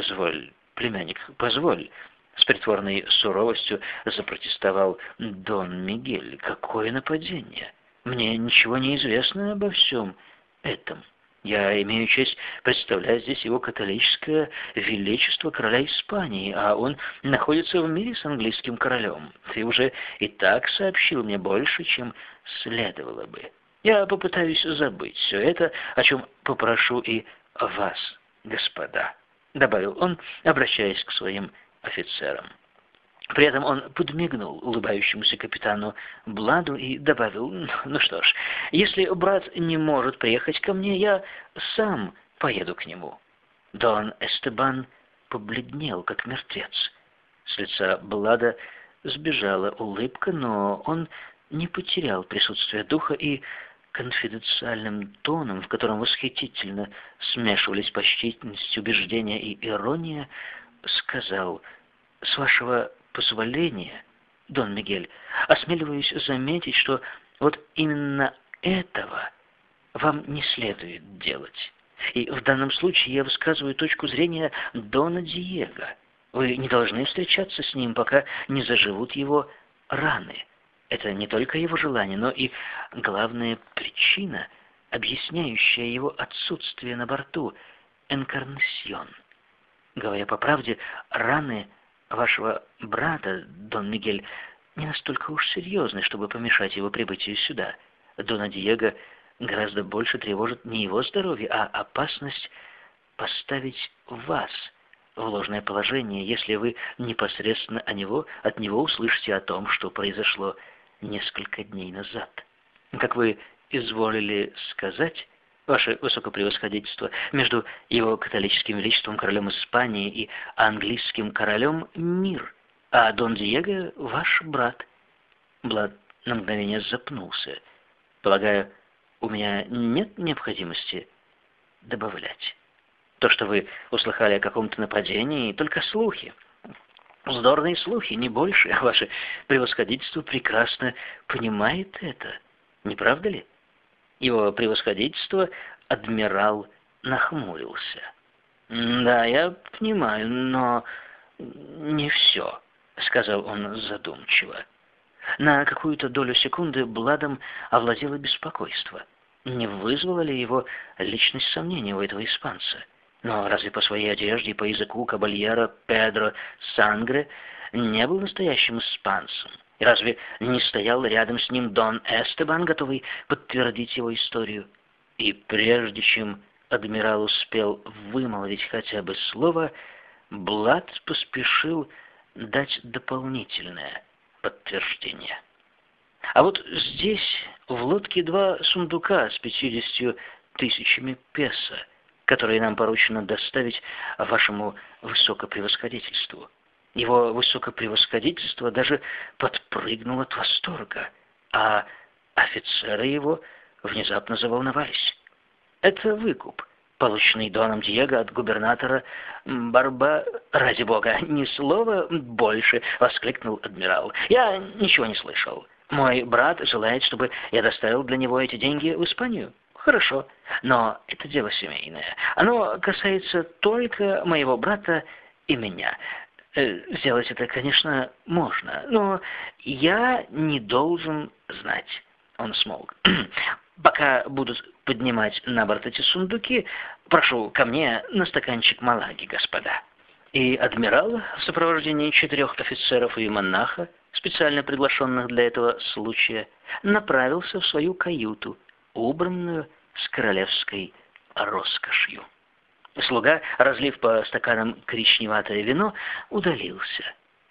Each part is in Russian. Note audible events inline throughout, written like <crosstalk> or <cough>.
Позволь, племянник, позволь. С притворной суровостью запротестовал Дон Мигель. Какое нападение? Мне ничего не известно обо всем этом. Я имею честь представлять здесь его католическое величество короля Испании, а он находится в мире с английским королем. Ты уже и так сообщил мне больше, чем следовало бы. Я попытаюсь забыть все это, о чем попрошу и вас, господа», — добавил он, обращаясь к своим офицерам. При этом он подмигнул улыбающемуся капитану Бладу и добавил, «Ну что ж, если брат не может приехать ко мне, я сам поеду к нему». Дон Эстебан побледнел, как мертвец. С лица Блада сбежала улыбка, но он не потерял присутствие духа и конфиденциальным тоном, в котором восхитительно смешивались почтительность, убеждения и ирония, сказал, «С вашего позволения, Дон Мигель, осмеливаюсь заметить, что вот именно этого вам не следует делать. И в данном случае я высказываю точку зрения Дона Диего. Вы не должны встречаться с ним, пока не заживут его раны. Это не только его желание, но и главная причина, объясняющая его отсутствие на борту – энкарнасьон. Говоря по правде, раны – вашего брата, Дон Мигель, не настолько уж серьезны, чтобы помешать его прибытию сюда. Дона Диего гораздо больше тревожит не его здоровье, а опасность поставить вас в ложное положение, если вы непосредственно о него, от него услышите о том, что произошло несколько дней назад. Как вы изволили сказать, ваше высокопревосходительство, между его католическим величеством королем Испании и английским королем мир, а Дон Диего ваш брат. Блад на мгновение запнулся. Полагаю, у меня нет необходимости добавлять. То, что вы услыхали о каком-то нападении, только слухи. Вздорные слухи, не больше. <laughs> Ваше превосходительство прекрасно понимает это. Не правда ли? Его превосходительство адмирал нахмурился. «Да, я понимаю, но не все», — сказал он задумчиво. На какую-то долю секунды Бладом овладело беспокойство. Не вызвало ли его личность сомнения у этого испанца? Но разве по своей одежде и по языку кабальера Педро Сангре не был настоящим испанцем? И разве не стоял рядом с ним Дон Эстебан, готовый подтвердить его историю? И прежде чем адмирал успел вымолвить хотя бы слово, Блад поспешил дать дополнительное подтверждение. А вот здесь в лодке два сундука с пятьюдесятью тысячами песо, которые нам поручено доставить вашему высокопревосходительству. Его высокопревосходительство даже подпрыгнул от восторга, а офицеры его внезапно заволновались. Это выкуп, полученный Доном Диего от губернатора Барба... «Ради бога, ни слова больше!» — воскликнул адмирал. «Я ничего не слышал. Мой брат желает, чтобы я доставил для него эти деньги в Испанию. Хорошо, но это дело семейное. Оно касается только моего брата и меня. Э, сделать это, конечно, можно, но я не должен знать. Он смолк. <clears throat> Пока будут поднимать на борт эти сундуки, прошу ко мне на стаканчик малаги, господа. И адмирал в сопровождении четырех офицеров и монаха, специально приглашенных для этого случая, направился в свою каюту, убранную с королевской роскошью. Слуга, разлив по стаканам коричневатое вино, удалился.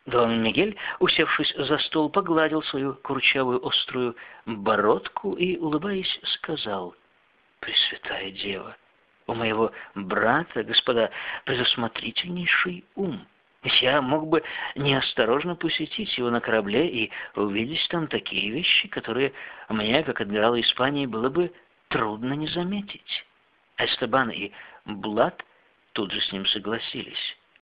Дон Мигель, усевшись за стол, погладил свою курчавую острую бородку и, улыбаясь, сказал, «Пресвятая Дева, у моего брата, господа, предусмотрительнейший ум. Я мог бы неосторожно посетить его на корабле и увидеть там такие вещи, которые мне, как адмиралу Испании, было бы трудно не заметить». Эстебан и Блад тут же с ним согласились.